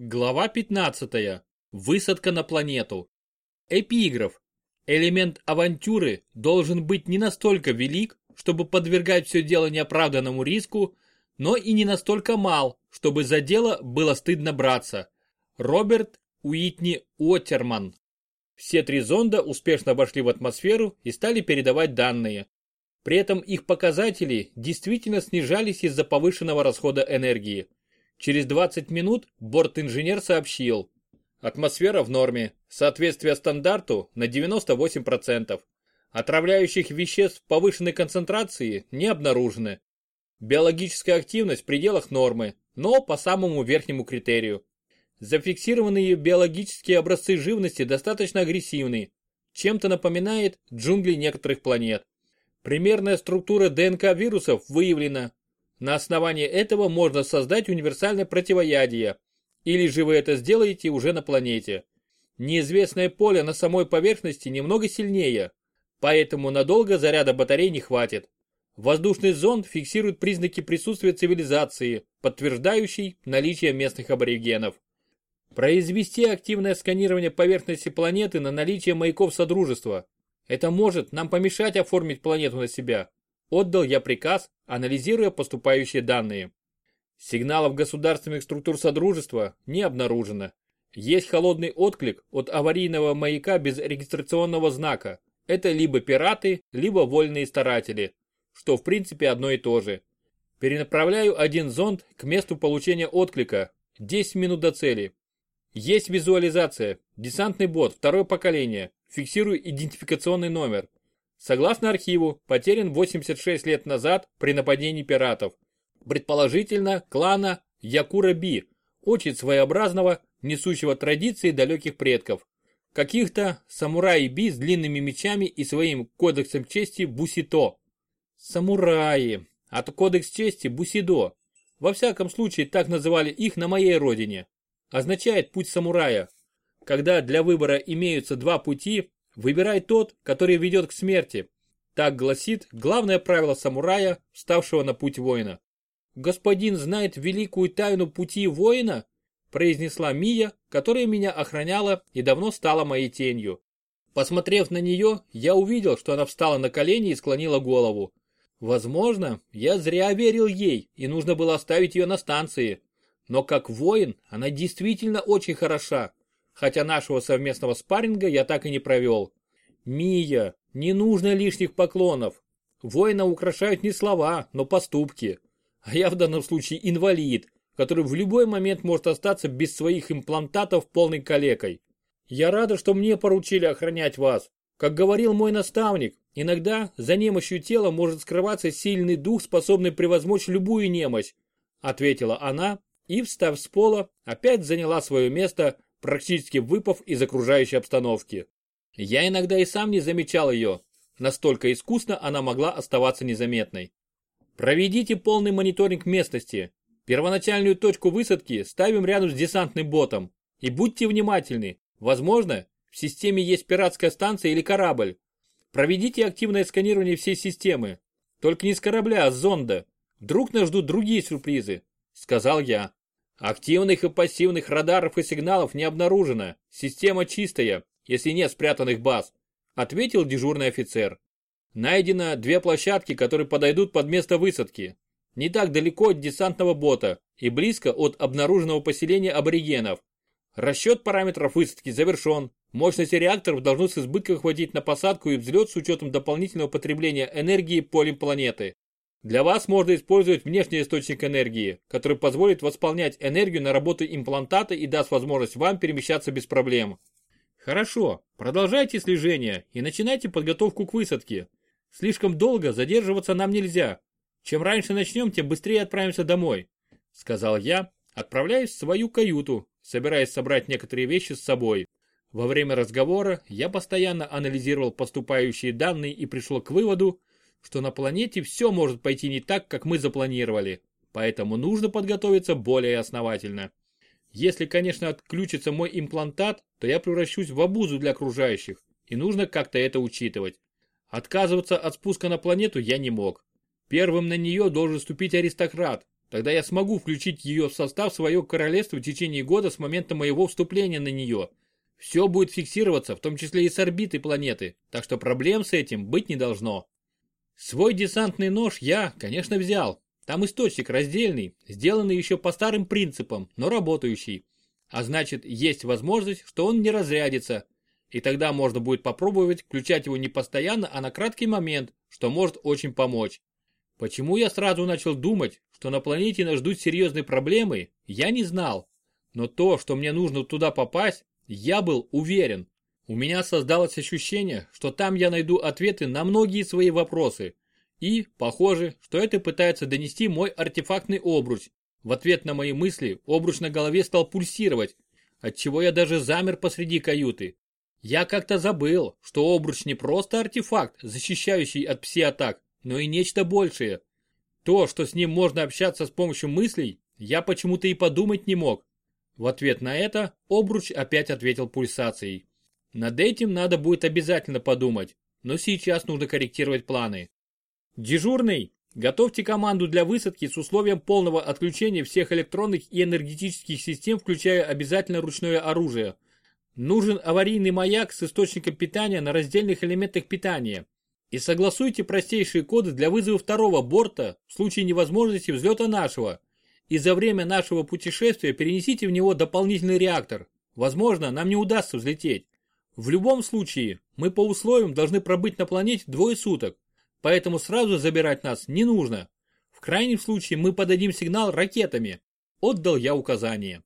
Глава 15. Высадка на планету. Эпиграф. Элемент авантюры должен быть не настолько велик, чтобы подвергать все дело неоправданному риску, но и не настолько мал, чтобы за дело было стыдно браться. Роберт Уитни Уоттерман. Все три зонда успешно вошли в атмосферу и стали передавать данные. При этом их показатели действительно снижались из-за повышенного расхода энергии. Через 20 минут борт-инженер сообщил. Атмосфера в норме, соответствие стандарту на 98%. Отравляющих веществ повышенной концентрации не обнаружено. Биологическая активность в пределах нормы, но по самому верхнему критерию. Зафиксированные биологические образцы живности достаточно агрессивны, чем-то напоминает джунгли некоторых планет. Примерная структура ДНК вирусов выявлена, на основании этого можно создать универсальное противоядие. Или же вы это сделаете уже на планете. Неизвестное поле на самой поверхности немного сильнее, поэтому надолго заряда батарей не хватит. Воздушный зонд фиксирует признаки присутствия цивилизации, подтверждающий наличие местных аборигенов. Произвести активное сканирование поверхности планеты на наличие маяков Содружества. Это может нам помешать оформить планету на себя. Отдал я приказ, анализируя поступающие данные. Сигналов государственных структур Содружества не обнаружено. Есть холодный отклик от аварийного маяка без регистрационного знака. Это либо пираты, либо вольные старатели, что в принципе одно и то же. Перенаправляю один зонд к месту получения отклика. 10 минут до цели. Есть визуализация. Десантный бот, второе поколение. Фиксирую идентификационный номер. Согласно архиву, потерян 86 лет назад при нападении пиратов. Предположительно, клана Якура-Би, очень своеобразного, несущего традиции далеких предков. Каких-то самураи-би с длинными мечами и своим кодексом чести Бусито. Самураи, а то кодекс чести Бусидо. Во всяком случае, так называли их на моей родине. Означает путь самурая. Когда для выбора имеются два пути, Выбирай тот, который ведет к смерти. Так гласит главное правило самурая, вставшего на путь воина. Господин знает великую тайну пути воина? произнесла Мия, которая меня охраняла и давно стала моей тенью. Посмотрев на нее, я увидел, что она встала на колени и склонила голову. Возможно, я зря верил ей, и нужно было оставить ее на станции. Но как воин она действительно очень хороша хотя нашего совместного спарринга я так и не провел. Мия, не нужно лишних поклонов. Воина украшают не слова, но поступки. А я в данном случае инвалид, который в любой момент может остаться без своих имплантатов полной калекой. Я рада, что мне поручили охранять вас. Как говорил мой наставник, иногда за немощью тела может скрываться сильный дух, способный превозмочь любую немощь, ответила она и, встав с пола, опять заняла свое место, практически выпав из окружающей обстановки. Я иногда и сам не замечал ее, настолько искусно она могла оставаться незаметной. Проведите полный мониторинг местности. Первоначальную точку высадки ставим рядом с десантным ботом. И будьте внимательны, возможно, в системе есть пиратская станция или корабль. Проведите активное сканирование всей системы. Только не с корабля, а с зонда. Вдруг нас ждут другие сюрпризы, сказал я. Активных и пассивных радаров и сигналов не обнаружено. Система чистая, если нет спрятанных баз, ответил дежурный офицер. Найдено две площадки, которые подойдут под место высадки. Не так далеко от десантного бота и близко от обнаруженного поселения аборигенов. Расчет параметров высадки завершен. Мощности реакторов должны с избытком хватить на посадку и взлет с учетом дополнительного потребления энергии полем планеты. Для вас можно использовать внешний источник энергии, который позволит восполнять энергию на работу имплантата и даст возможность вам перемещаться без проблем. Хорошо, продолжайте слежение и начинайте подготовку к высадке. Слишком долго задерживаться нам нельзя. Чем раньше начнем, тем быстрее отправимся домой, сказал я, отправляясь в свою каюту, собираясь собрать некоторые вещи с собой. Во время разговора я постоянно анализировал поступающие данные и пришел к выводу, что на планете все может пойти не так, как мы запланировали, поэтому нужно подготовиться более основательно. Если, конечно, отключится мой имплантат, то я превращусь в обузу для окружающих, и нужно как-то это учитывать. Отказываться от спуска на планету я не мог. Первым на нее должен ступить аристократ, Тогда я смогу включить ее в состав своего королевства в течение года с момента моего вступления на нее. Все будет фиксироваться, в том числе и с орбиты планеты, так что проблем с этим быть не должно. Свой десантный нож я, конечно, взял. Там источник раздельный, сделанный еще по старым принципам, но работающий. А значит, есть возможность, что он не разрядится. И тогда можно будет попробовать включать его не постоянно, а на краткий момент, что может очень помочь. Почему я сразу начал думать, что на планете нас ждут серьезные проблемы, я не знал. Но то, что мне нужно туда попасть, я был уверен. У меня создалось ощущение, что там я найду ответы на многие свои вопросы. И, похоже, что это пытается донести мой артефактный обруч. В ответ на мои мысли обруч на голове стал пульсировать, отчего я даже замер посреди каюты. Я как-то забыл, что обруч не просто артефакт, защищающий от пси-атак, но и нечто большее. То, что с ним можно общаться с помощью мыслей, я почему-то и подумать не мог. В ответ на это обруч опять ответил пульсацией. Над этим надо будет обязательно подумать, но сейчас нужно корректировать планы. Дежурный, готовьте команду для высадки с условием полного отключения всех электронных и энергетических систем, включая обязательно ручное оружие. Нужен аварийный маяк с источником питания на раздельных элементах питания. И согласуйте простейшие коды для вызова второго борта в случае невозможности взлета нашего. И за время нашего путешествия перенесите в него дополнительный реактор. Возможно, нам не удастся взлететь. В любом случае, мы по условиям должны пробыть на планете двое суток, поэтому сразу забирать нас не нужно. В крайнем случае мы подадим сигнал ракетами. Отдал я указание.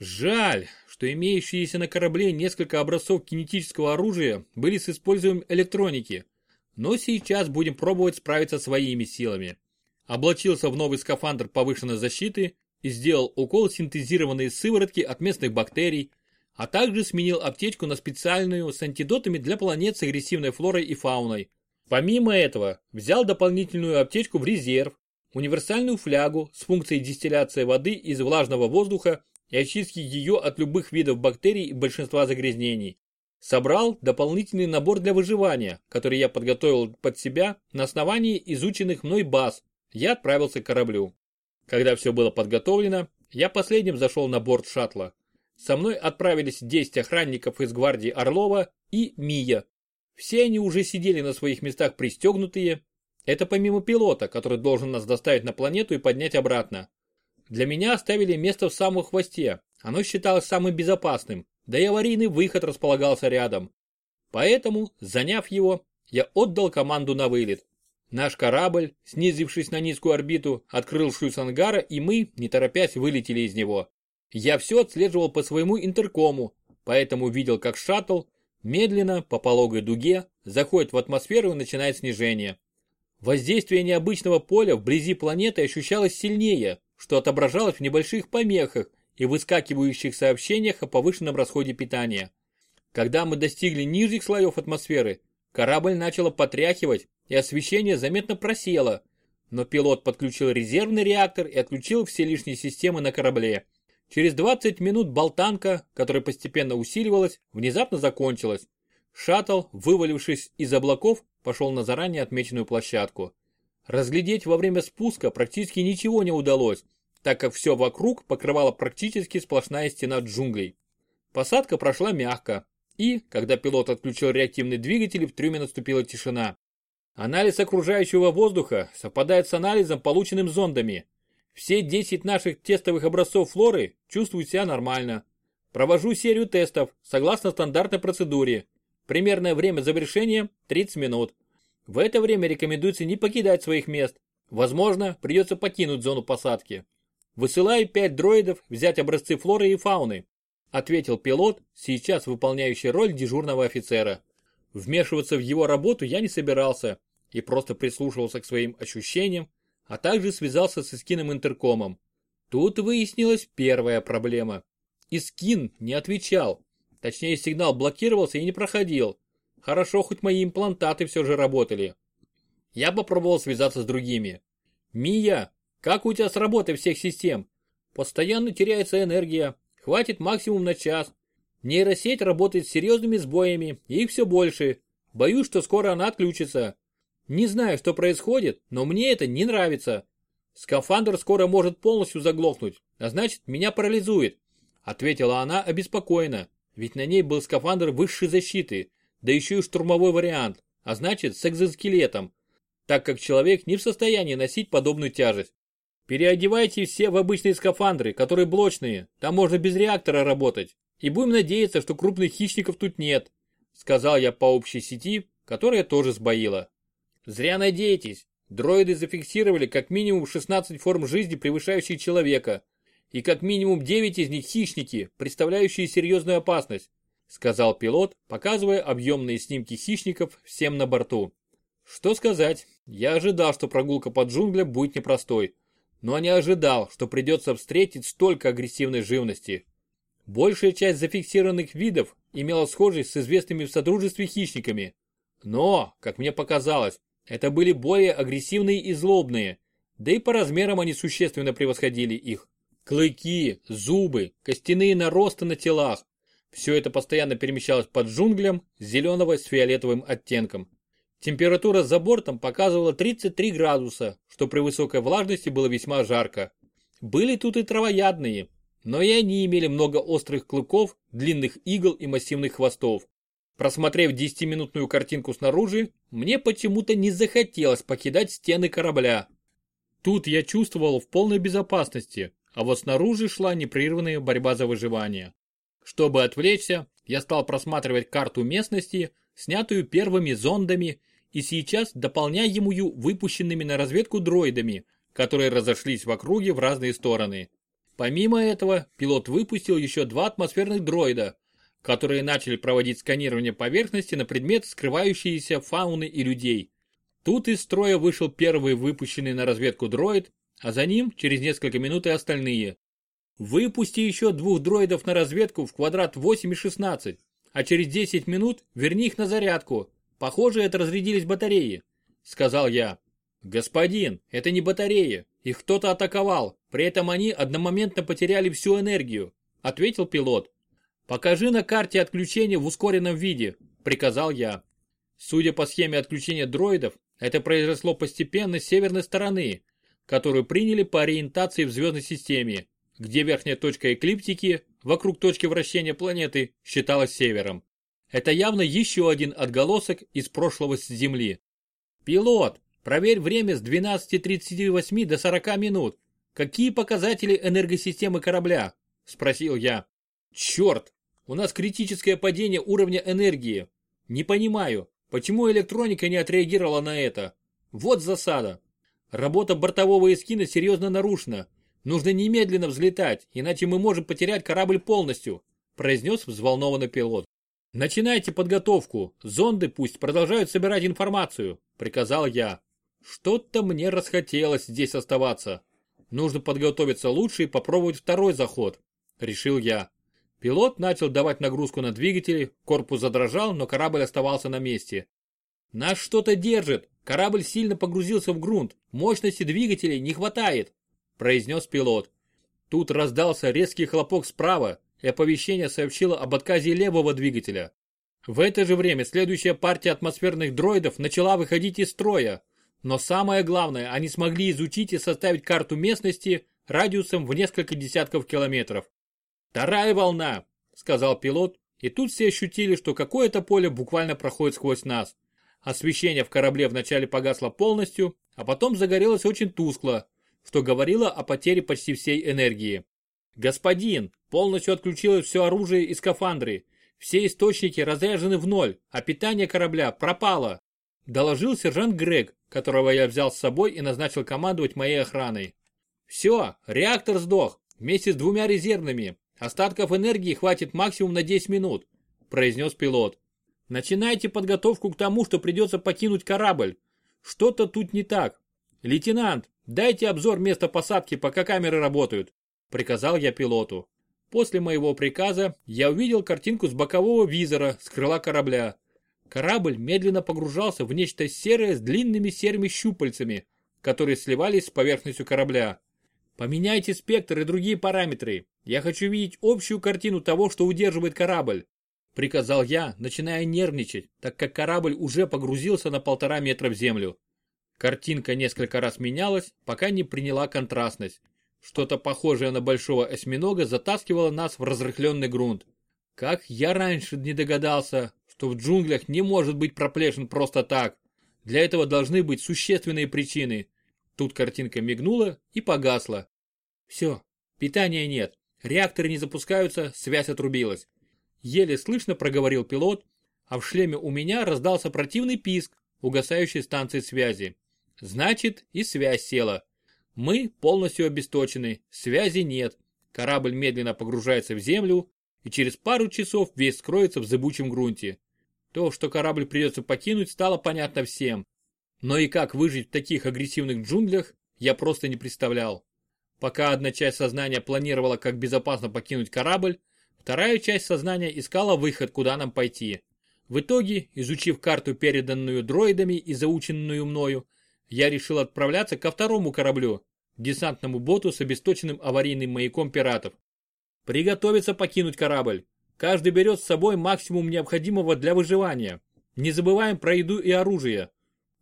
Жаль, что имеющиеся на корабле несколько образцов кинетического оружия были с использованием электроники – но сейчас будем пробовать справиться своими силами. Облачился в новый скафандр повышенной защиты и сделал укол синтезированной сыворотки от местных бактерий, а также сменил аптечку на специальную с антидотами для планет с агрессивной флорой и фауной. Помимо этого, взял дополнительную аптечку в резерв, универсальную флягу с функцией дистилляции воды из влажного воздуха и очистки ее от любых видов бактерий и большинства загрязнений. Собрал дополнительный набор для выживания, который я подготовил под себя на основании изученных мной баз. Я отправился к кораблю. Когда все было подготовлено, я последним зашел на борт шаттла. Со мной отправились 10 охранников из гвардии Орлова и Мия. Все они уже сидели на своих местах пристегнутые. Это помимо пилота, который должен нас доставить на планету и поднять обратно. Для меня оставили место в самом хвосте. Оно считалось самым безопасным, да и аварийный выход располагался рядом. Поэтому, заняв его, я отдал команду на вылет. Наш корабль, снизившись на низкую орбиту, открыл шлюз ангара, и мы, не торопясь, вылетели из него. Я все отслеживал по своему интеркому, поэтому видел, как шаттл медленно, по пологой дуге, заходит в атмосферу и начинает снижение. Воздействие необычного поля вблизи планеты ощущалось сильнее, что отображалось в небольших помехах, и выскакивающих сообщениях о повышенном расходе питания. Когда мы достигли нижних слоев атмосферы, корабль начало потряхивать и освещение заметно просело, но пилот подключил резервный реактор и отключил все лишние системы на корабле. Через 20 минут болтанка, которая постепенно усиливалась, внезапно закончилась. Шаттл, вывалившись из облаков, пошел на заранее отмеченную площадку. Разглядеть во время спуска практически ничего не удалось, так как все вокруг покрывала практически сплошная стена джунглей. Посадка прошла мягко, и, когда пилот отключил реактивный двигатель, в трюме наступила тишина. Анализ окружающего воздуха совпадает с анализом, полученным зондами. Все 10 наших тестовых образцов флоры чувствуют себя нормально. Провожу серию тестов, согласно стандартной процедуре. Примерное время завершения 30 минут. В это время рекомендуется не покидать своих мест. Возможно, придется покинуть зону посадки. Высылаю пять дроидов взять образцы флоры и фауны, ответил пилот, сейчас выполняющий роль дежурного офицера. Вмешиваться в его работу я не собирался и просто прислушивался к своим ощущениям, а также связался с Искином интеркомом. Тут выяснилась первая проблема. Искин не отвечал. Точнее, сигнал блокировался и не проходил. Хорошо, хоть мои имплантаты все же работали. Я попробовал связаться с другими. «Мия, как у тебя с работой всех систем? Постоянно теряется энергия, хватит максимум на час. Нейросеть работает с серьезными сбоями, их все больше. Боюсь, что скоро она отключится. Не знаю, что происходит, но мне это не нравится. Скафандр скоро может полностью заглохнуть, а значит меня парализует, ответила она обеспокоенно, ведь на ней был скафандр высшей защиты, да еще и штурмовой вариант, а значит с экзоскелетом, так как человек не в состоянии носить подобную тяжесть. Переодевайте все в обычные скафандры, которые блочные, там можно без реактора работать. И будем надеяться, что крупных хищников тут нет, сказал я по общей сети, которая тоже сбоила. Зря надеетесь. Дроиды зафиксировали как минимум 16 форм жизни, превышающих человека, и как минимум 9 из них хищники, представляющие серьезную опасность, сказал пилот, показывая объемные снимки хищников всем на борту. Что сказать, я ожидал, что прогулка по джунглям будет непростой но не ожидал, что придется встретить столько агрессивной живности. Большая часть зафиксированных видов имела схожесть с известными в Содружестве хищниками. Но, как мне показалось, это были более агрессивные и злобные, да и по размерам они существенно превосходили их. Клыки, зубы, костяные наросты на телах. Все это постоянно перемещалось под джунглям зеленого с фиолетовым оттенком. Температура за бортом показывала 33 градуса, что при высокой влажности было весьма жарко. Были тут и травоядные, но и они имели много острых клыков, длинных игл и массивных хвостов. Просмотрев 10-минутную картинку снаружи, мне почему-то не захотелось покидать стены корабля. Тут я чувствовал в полной безопасности, а вот снаружи шла непрерывная борьба за выживание. Чтобы отвлечься, я стал просматривать карту местности, снятую первыми зондами и сейчас дополняемую выпущенными на разведку дроидами, которые разошлись в округе в разные стороны. Помимо этого, пилот выпустил еще два атмосферных дроида, которые начали проводить сканирование поверхности на предмет скрывающиеся фауны и людей. Тут из строя вышел первый выпущенный на разведку дроид, а за ним через несколько минут и остальные. Выпусти еще двух дроидов на разведку в квадрат 8 и 16, а через 10 минут верни их на зарядку, Похоже, это разрядились батареи, сказал я. Господин, это не батареи, их кто-то атаковал, при этом они одномоментно потеряли всю энергию, ответил пилот. Покажи на карте отключения в ускоренном виде, приказал я. Судя по схеме отключения дроидов, это произошло постепенно с северной стороны, которую приняли по ориентации в звездной системе, где верхняя точка эклиптики вокруг точки вращения планеты считалась севером. Это явно еще один отголосок из прошлого с Земли. Пилот, проверь время с 12.38 до 40 минут. Какие показатели энергосистемы корабля? Спросил я. Черт, у нас критическое падение уровня энергии. Не понимаю, почему электроника не отреагировала на это? Вот засада. Работа бортового эскина серьезно нарушена. Нужно немедленно взлетать, иначе мы можем потерять корабль полностью, произнес взволнованный пилот. «Начинайте подготовку, зонды пусть продолжают собирать информацию», — приказал я. Что-то мне расхотелось здесь оставаться. Нужно подготовиться лучше и попробовать второй заход, решил я. Пилот начал давать нагрузку на двигатели, корпус задрожал, но корабль оставался на месте. «Нас что-то держит, корабль сильно погрузился в грунт, мощности двигателей не хватает», произнес пилот. Тут раздался резкий хлопок справа, и оповещение сообщило об отказе левого двигателя. В это же время следующая партия атмосферных дроидов начала выходить из строя, но самое главное, они смогли изучить и составить карту местности радиусом в несколько десятков километров. «Вторая волна!» – сказал пилот, и тут все ощутили, что какое-то поле буквально проходит сквозь нас. Освещение в корабле вначале погасло полностью, а потом загорелось очень тускло, что говорило о потере почти всей энергии. «Господин, полностью отключилось все оружие и скафандры. Все источники разряжены в ноль, а питание корабля пропало», доложил сержант Грег, которого я взял с собой и назначил командовать моей охраной. «Все, реактор сдох, вместе с двумя резервными. Остатков энергии хватит максимум на 10 минут», произнес пилот. «Начинайте подготовку к тому, что придется покинуть корабль. Что-то тут не так. Лейтенант, дайте обзор места посадки, пока камеры работают приказал я пилоту. После моего приказа я увидел картинку с бокового визора с крыла корабля. Корабль медленно погружался в нечто серое с длинными серыми щупальцами, которые сливались с поверхностью корабля. Поменяйте спектр и другие параметры. Я хочу видеть общую картину того, что удерживает корабль. Приказал я, начиная нервничать, так как корабль уже погрузился на полтора метра в землю. Картинка несколько раз менялась, пока не приняла контрастность. Что-то похожее на большого осьминога затаскивало нас в разрыхленный грунт. Как я раньше не догадался, что в джунглях не может быть проплешин просто так. Для этого должны быть существенные причины. Тут картинка мигнула и погасла. Все, питания нет, реакторы не запускаются, связь отрубилась. Еле слышно проговорил пилот, а в шлеме у меня раздался противный писк угасающей станции связи. Значит, и связь села. Мы полностью обесточены, связи нет. Корабль медленно погружается в землю, и через пару часов весь скроется в зыбучем грунте. То, что корабль придется покинуть, стало понятно всем. Но и как выжить в таких агрессивных джунглях, я просто не представлял. Пока одна часть сознания планировала, как безопасно покинуть корабль, вторая часть сознания искала выход, куда нам пойти. В итоге, изучив карту, переданную дроидами и заученную мною, я решил отправляться ко второму кораблю, десантному боту с обесточенным аварийным маяком пиратов. Приготовиться покинуть корабль. Каждый берет с собой максимум необходимого для выживания. Не забываем про еду и оружие.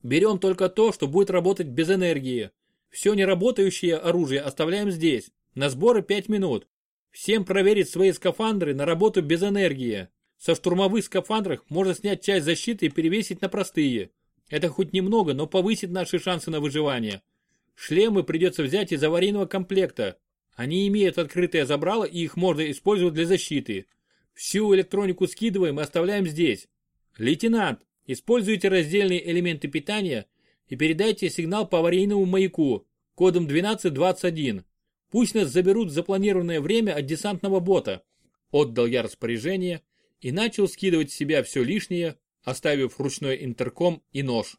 Берем только то, что будет работать без энергии. Все неработающее оружие оставляем здесь. На сборы 5 минут. Всем проверить свои скафандры на работу без энергии. Со штурмовых скафандров можно снять часть защиты и перевесить на простые. Это хоть немного, но повысит наши шансы на выживание. Шлемы придется взять из аварийного комплекта. Они имеют открытое забрало и их можно использовать для защиты. Всю электронику скидываем и оставляем здесь. Лейтенант, используйте раздельные элементы питания и передайте сигнал по аварийному маяку кодом 1221. Пусть нас заберут в запланированное время от десантного бота. Отдал я распоряжение и начал скидывать с себя все лишнее, оставив ручной интерком и нож.